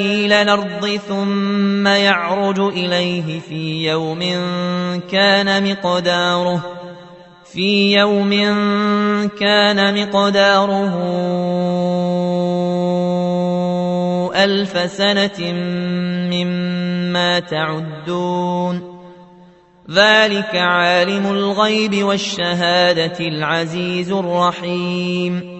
إلى الأرض ثم يعرج إليه في يوم كان مقداره في يوم كان مقداره ألف سنة مما تعدون. ذلك عالم الغيب والشهادة العزيز الرحيم.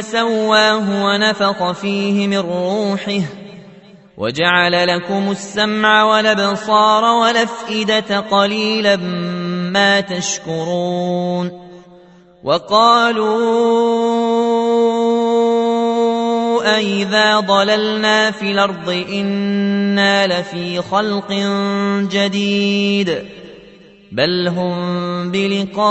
سواه ونفخ فيه من روحه وجعل لكم السمع والأبصار والأفئدة قليلا ما تشكرون وقالوا أإذا ضللنا في الأرض إنا لفي خلق جديد بل هم بلقاء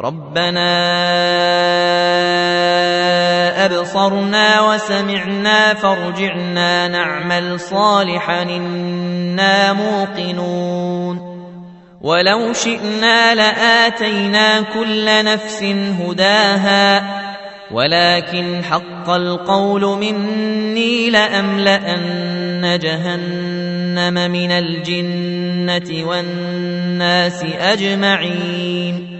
ربنا أبصرنا وسمعنا فارجعنا نعمل صالحا إنا موقنون. ولو شئنا لآتينا كل نفس هداها ولكن حق القول مني لأملأن جهنم من الجنة والناس أجمعين.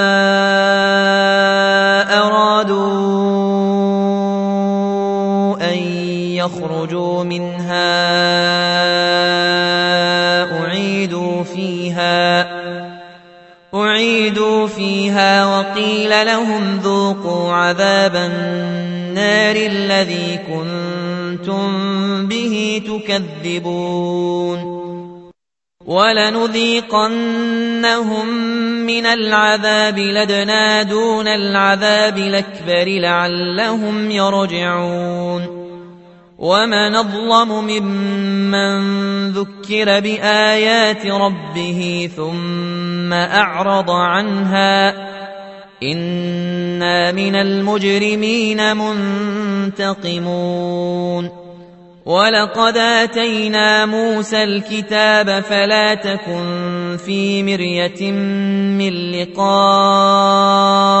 فيها وقيل لهم ذوقوا عذاب النار الذي كنتم به تكذبون. ولنذيقنهم من العذاب لدنا دون العذاب الأكبر لعلهم يرجعون. ومن اظلم ممن ذكر بايات ربه ثم اعرض عنها أنا من المجرمين منتقمون ولقد اتينا موسى الكتاب فلا تكن في مريه من لقائه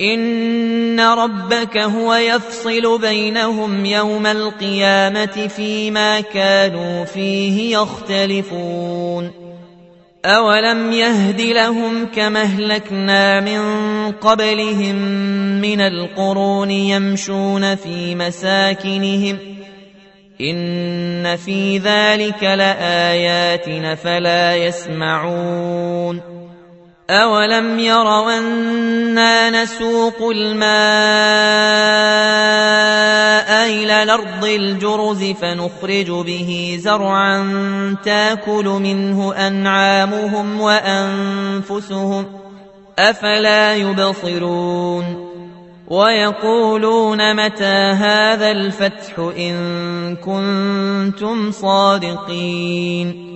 ان ربك هو يفصل بينهم يوم القيامه فيما كانوا فيه يختلفون اولم يهد لهم كما اهلكنا من قبلهم من القرون يمشون في مساكنهم ان في ذلك لايات فلا يسمعون أولم يروا أنا نسوق الماء إلى الأرض الجرز فنخرج به زرعا تاكل منه أنعامهم وأنفسهم أفلا يبصرون ويقولون متى هذا الفتح إن كنتم صادقين